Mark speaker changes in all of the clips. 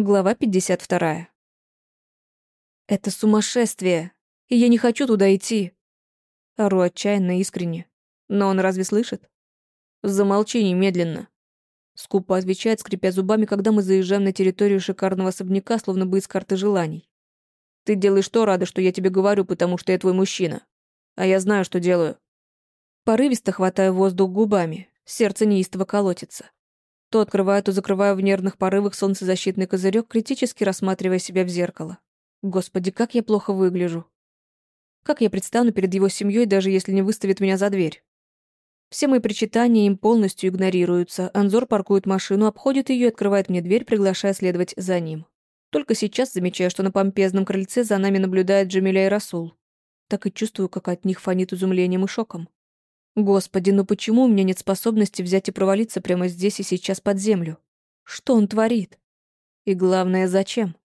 Speaker 1: Глава 52. Это сумасшествие, и я не хочу туда идти. Ору отчаянно искренне. Но он разве слышит? Замолчи немедленно. Скупо отвечает, скрипя зубами, когда мы заезжаем на территорию шикарного особняка, словно бы из карты желаний. Ты делаешь то, рада, что я тебе говорю, потому что я твой мужчина. А я знаю, что делаю. Порывисто хватаю воздух губами, сердце неистово колотится. То открываю, то закрываю в нервных порывах солнцезащитный козырек, критически рассматривая себя в зеркало. Господи, как я плохо выгляжу. Как я предстану перед его семьей, даже если не выставит меня за дверь? Все мои причитания им полностью игнорируются. Анзор паркует машину, обходит ее и открывает мне дверь, приглашая следовать за ним. Только сейчас замечаю, что на помпезном крыльце за нами наблюдает Джамиля и Расул. Так и чувствую, как от них фонит изумлением и шоком. Господи, ну почему у меня нет способности взять и провалиться прямо здесь и сейчас под землю? Что он творит? И главное, зачем?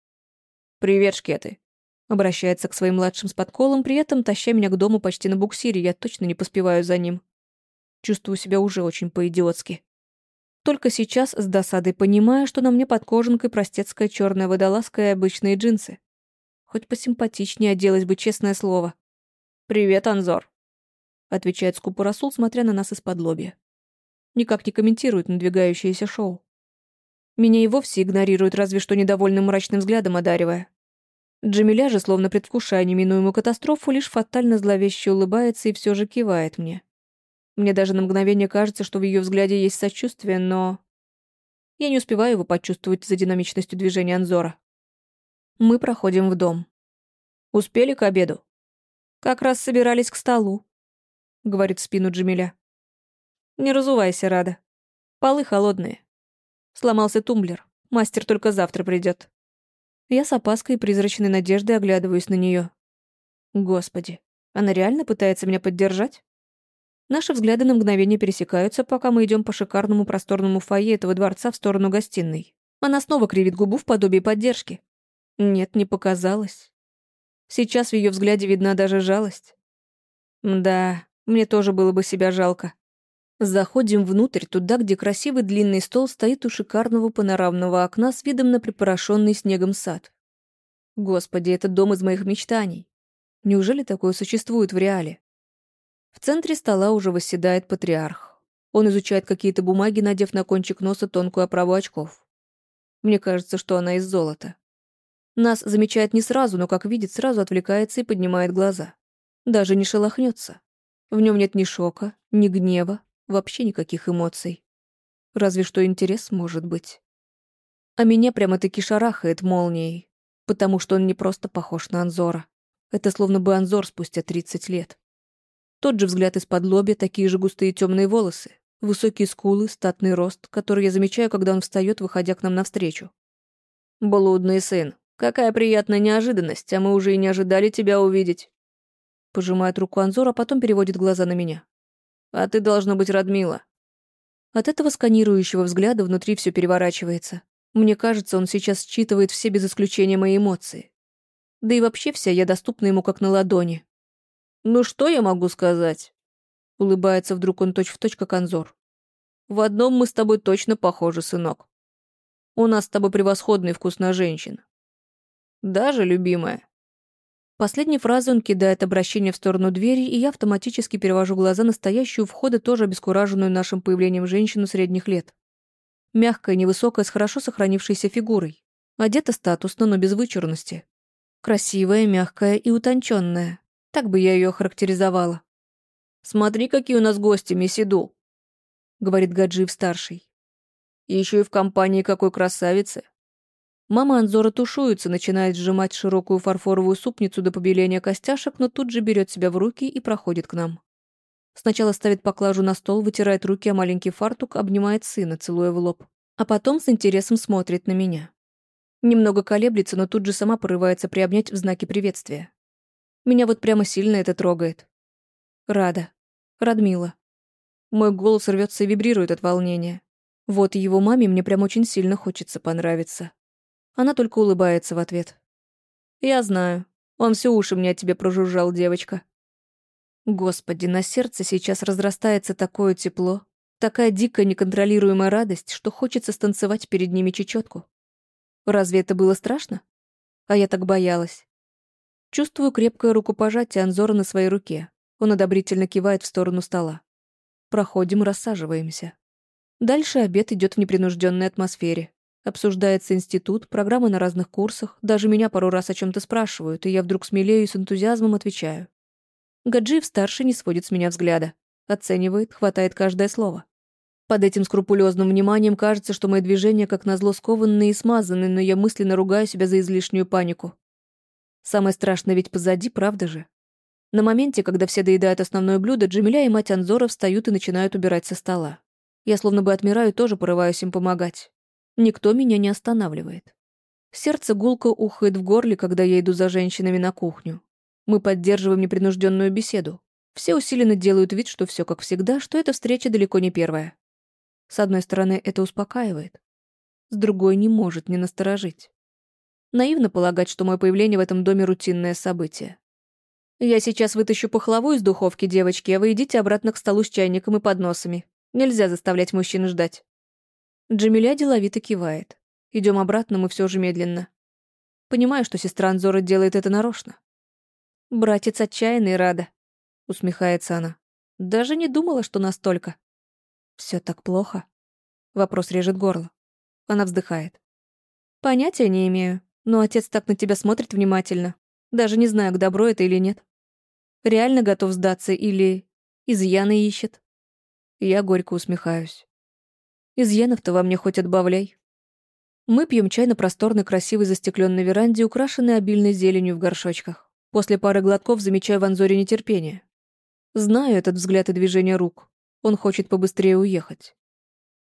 Speaker 1: «Привет, шкеты!» Обращается к своим младшим с подколом, при этом таща меня к дому почти на буксире, я точно не поспеваю за ним. Чувствую себя уже очень по-идиотски. Только сейчас с досадой понимаю, что на мне под кожанкой простецкая черная водолазка и обычные джинсы. Хоть посимпатичнее оделась бы, честное слово. «Привет, Анзор!» Отвечает скупо Расул, смотря на нас из-под лобья. Никак не комментирует надвигающееся шоу. Меня и вовсе игнорирует, разве что недовольным мрачным взглядом одаривая. Джамиля же, словно предвкушая неминуемую катастрофу, лишь фатально зловеще улыбается и все же кивает мне. Мне даже на мгновение кажется, что в ее взгляде есть сочувствие, но... Я не успеваю его почувствовать за динамичностью движения Анзора. Мы проходим в дом. Успели к обеду? Как раз собирались к столу. — говорит в спину Джамиля. «Не разувайся, Рада. Полы холодные. Сломался тумблер. Мастер только завтра придет. Я с опаской и призрачной надеждой оглядываюсь на нее. Господи, она реально пытается меня поддержать? Наши взгляды на мгновение пересекаются, пока мы идем по шикарному просторному фойе этого дворца в сторону гостиной. Она снова кривит губу в подобии поддержки. Нет, не показалось. Сейчас в ее взгляде видна даже жалость. Да, мне тоже было бы себя жалко. Заходим внутрь, туда, где красивый длинный стол стоит у шикарного панорамного окна с видом на припорошенный снегом сад. Господи, это дом из моих мечтаний. Неужели такое существует в реале? В центре стола уже восседает патриарх. Он изучает какие-то бумаги, надев на кончик носа тонкую оправу очков. Мне кажется, что она из золота. Нас замечает не сразу, но, как видит, сразу отвлекается и поднимает глаза. Даже не шелохнется. В нем нет ни шока, ни гнева, вообще никаких эмоций. Разве что интерес может быть. А меня прямо-таки шарахает молнией, потому что он не просто похож на Анзора. Это словно бы Анзор спустя 30 лет. Тот же взгляд из-под лобья, такие же густые темные волосы, высокие скулы, статный рост, который я замечаю, когда он встает, выходя к нам навстречу. «Блудный сын, какая приятная неожиданность, а мы уже и не ожидали тебя увидеть». Пожимает руку Анзор, а потом переводит глаза на меня. «А ты должна быть Радмила». От этого сканирующего взгляда внутри все переворачивается. Мне кажется, он сейчас считывает все без исключения мои эмоции. Да и вообще вся я доступна ему как на ладони. «Ну что я могу сказать?» Улыбается вдруг он точь-в-точь, точь, как Анзор. «В одном мы с тобой точно похожи, сынок. У нас с тобой превосходный вкус на женщин. Даже, любимая, Последней фразой он кидает обращение в сторону двери, и я автоматически перевожу глаза на стоящую входа, тоже обескураженную нашим появлением женщину средних лет. Мягкая, невысокая, с хорошо сохранившейся фигурой. Одета статусно, но без вычурности. Красивая, мягкая и утонченная. Так бы я ее охарактеризовала. «Смотри, какие у нас гости, Месиду!» — говорит Гаджиев-старший. «Еще и в компании какой красавицы!» Мама Анзора тушуется, начинает сжимать широкую фарфоровую супницу до побеления костяшек, но тут же берет себя в руки и проходит к нам. Сначала ставит поклажу на стол, вытирает руки о маленький фартук, обнимает сына, целуя в лоб. А потом с интересом смотрит на меня. Немного колеблется, но тут же сама порывается приобнять в знаке приветствия. Меня вот прямо сильно это трогает. Рада. Радмила. Мой голос рвется и вибрирует от волнения. Вот его маме мне прям очень сильно хочется понравиться. Она только улыбается в ответ. «Я знаю. Он все уши мне от тебя прожужжал, девочка». Господи, на сердце сейчас разрастается такое тепло, такая дикая неконтролируемая радость, что хочется станцевать перед ними чечетку. Разве это было страшно? А я так боялась. Чувствую крепкое рукопожатие Анзора на своей руке. Он одобрительно кивает в сторону стола. Проходим, рассаживаемся. Дальше обед идет в непринужденной атмосфере. Обсуждается институт, программы на разных курсах, даже меня пару раз о чем то спрашивают, и я вдруг смелею и с энтузиазмом отвечаю. Гаджиев-старший не сводит с меня взгляда. Оценивает, хватает каждое слово. Под этим скрупулезным вниманием кажется, что мои движения как назло скованные и смазаны, но я мысленно ругаю себя за излишнюю панику. Самое страшное ведь позади, правда же? На моменте, когда все доедают основное блюдо, Джамиля и мать Анзора встают и начинают убирать со стола. Я словно бы отмираю тоже порываюсь им помогать. Никто меня не останавливает. Сердце гулко ухает в горле, когда я иду за женщинами на кухню. Мы поддерживаем непринужденную беседу. Все усиленно делают вид, что все как всегда, что эта встреча далеко не первая. С одной стороны, это успокаивает. С другой, не может не насторожить. Наивно полагать, что мое появление в этом доме — рутинное событие. Я сейчас вытащу пахлаву из духовки, девочки, а вы идите обратно к столу с чайником и подносами. Нельзя заставлять мужчин ждать. Джамиля деловито кивает. Идем обратно, мы все же медленно. Понимаю, что сестра Анзора делает это нарочно. «Братец отчаянный, рада», — усмехается она. «Даже не думала, что настолько». Все так плохо?» Вопрос режет горло. Она вздыхает. «Понятия не имею, но отец так на тебя смотрит внимательно. Даже не знаю, к добру это или нет. Реально готов сдаться или изъяны ищет?» Я горько усмехаюсь. Изъянов-то во мне хоть отбавляй. Мы пьем чай на просторной, красивой застекленной веранде, украшенной обильной зеленью в горшочках. После пары глотков замечаю в Анзоре нетерпение. Знаю этот взгляд и движение рук. Он хочет побыстрее уехать.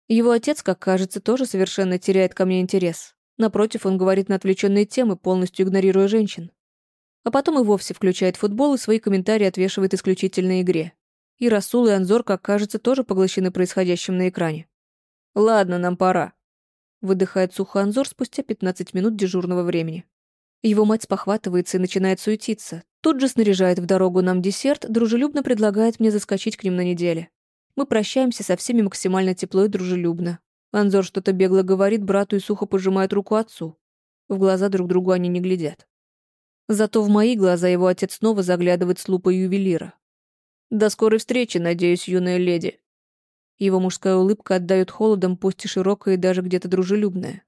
Speaker 1: Его отец, как кажется, тоже совершенно теряет ко мне интерес. Напротив, он говорит на отвлеченные темы, полностью игнорируя женщин. А потом и вовсе включает футбол и свои комментарии отвешивает исключительно игре. И Расул, и Анзор, как кажется, тоже поглощены происходящим на экране. «Ладно, нам пора», — выдыхает Сухоанзор спустя 15 минут дежурного времени. Его мать спохватывается и начинает суетиться. Тут же снаряжает в дорогу нам десерт, дружелюбно предлагает мне заскочить к ним на неделе. Мы прощаемся со всеми максимально тепло и дружелюбно. Анзор что-то бегло говорит брату и сухо пожимает руку отцу. В глаза друг другу они не глядят. Зато в мои глаза его отец снова заглядывает с лупой ювелира. «До скорой встречи, надеюсь, юная леди», его мужская улыбка отдает холодом, пусть и широкая и даже где-то дружелюбная.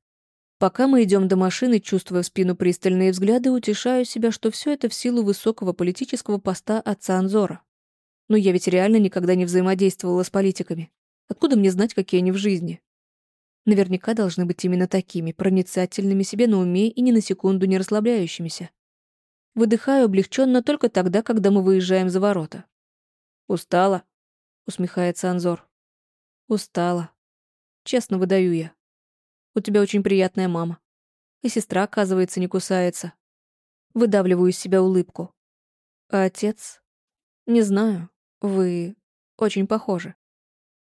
Speaker 1: Пока мы идем до машины, чувствуя в спину пристальные взгляды, утешаю себя, что все это в силу высокого политического поста отца Анзора. Но я ведь реально никогда не взаимодействовала с политиками. Откуда мне знать, какие они в жизни? Наверняка должны быть именно такими, проницательными себе на уме и ни на секунду не расслабляющимися. Выдыхаю облегченно только тогда, когда мы выезжаем за ворота. «Устала?» — усмехается Анзор. Устала. Честно выдаю я. У тебя очень приятная мама. И сестра, оказывается, не кусается. Выдавливаю из себя улыбку. А отец? Не знаю. Вы очень похожи.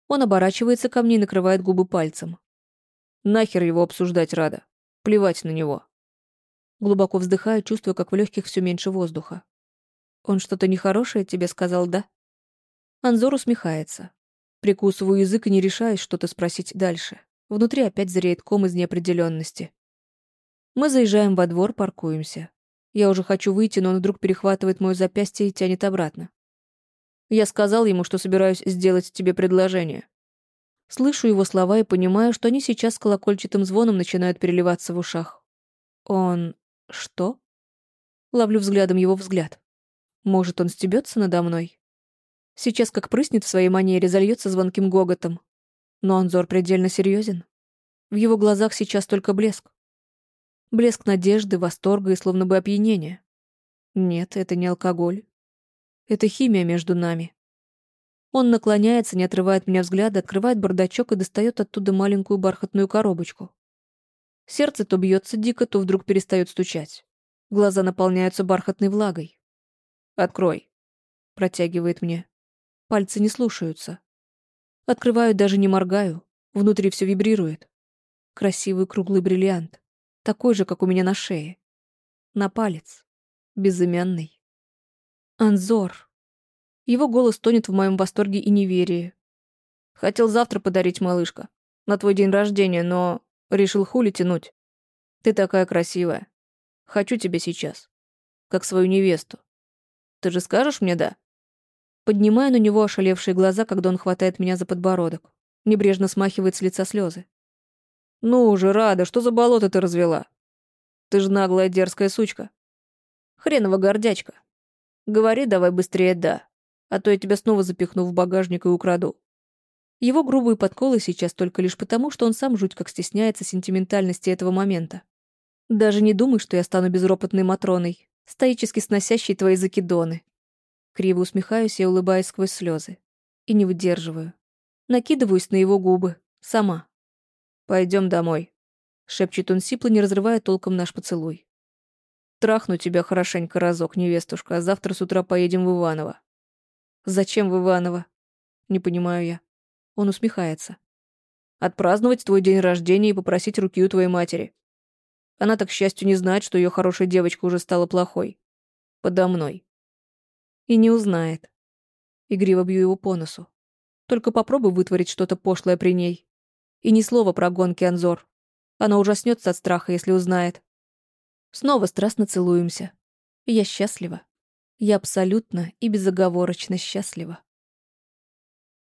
Speaker 1: Он оборачивается ко мне и накрывает губы пальцем. Нахер его обсуждать рада. Плевать на него. Глубоко вздыхаю, чувствуя, как в легких все меньше воздуха. Он что-то нехорошее тебе сказал, да? Анзор усмехается. Прикусываю язык и не решаюсь что-то спросить дальше. Внутри опять зреет ком из неопределенности. Мы заезжаем во двор, паркуемся. Я уже хочу выйти, но он вдруг перехватывает мое запястье и тянет обратно. Я сказал ему, что собираюсь сделать тебе предложение. Слышу его слова и понимаю, что они сейчас колокольчатым звоном начинают переливаться в ушах. Он... что? Ловлю взглядом его взгляд. Может, он стебется надо мной? Сейчас как прыснет в своей манере, зальется звонким гоготом. Но Анзор предельно серьезен. В его глазах сейчас только блеск. Блеск надежды, восторга и словно бы опьянения. Нет, это не алкоголь. Это химия между нами. Он наклоняется, не отрывает меня взгляда, открывает бардачок и достает оттуда маленькую бархатную коробочку. Сердце то бьется дико, то вдруг перестает стучать. Глаза наполняются бархатной влагой. «Открой», — протягивает мне. Пальцы не слушаются. Открываю, даже не моргаю. Внутри все вибрирует. Красивый круглый бриллиант. Такой же, как у меня на шее. На палец. Безымянный. Анзор. Его голос тонет в моем восторге и неверии. Хотел завтра подарить малышка. На твой день рождения, но решил хули тянуть. Ты такая красивая. Хочу тебя сейчас. Как свою невесту. Ты же скажешь мне «да»?» Поднимаю на него ошалевшие глаза, когда он хватает меня за подбородок. Небрежно смахивает с лица слезы. «Ну уже, Рада, что за болото ты развела? Ты же наглая дерзкая сучка. Хренова гордячка. Говори давай быстрее «да», а то я тебя снова запихну в багажник и украду». Его грубые подколы сейчас только лишь потому, что он сам жуть как стесняется сентиментальности этого момента. Даже не думай, что я стану безропотной Матроной, стоически сносящей твои закидоны. Криво усмехаюсь и улыбаюсь сквозь слезы. И не выдерживаю. Накидываюсь на его губы. Сама. Пойдем домой. Шепчет он сипло, не разрывая толком наш поцелуй. Трахну тебя хорошенько разок, невестушка, а завтра с утра поедем в Иваново. Зачем в Иваново? Не понимаю я. Он усмехается. Отпраздновать твой день рождения и попросить руки у твоей матери. Она так, к счастью, не знает, что ее хорошая девочка уже стала плохой. Подо мной. И не узнает. Игриво бью его по носу. Только попробуй вытворить что-то пошлое при ней. И ни слова про гонки Анзор. Она ужаснется от страха, если узнает. Снова страстно целуемся. я счастлива. Я абсолютно и безоговорочно счастлива.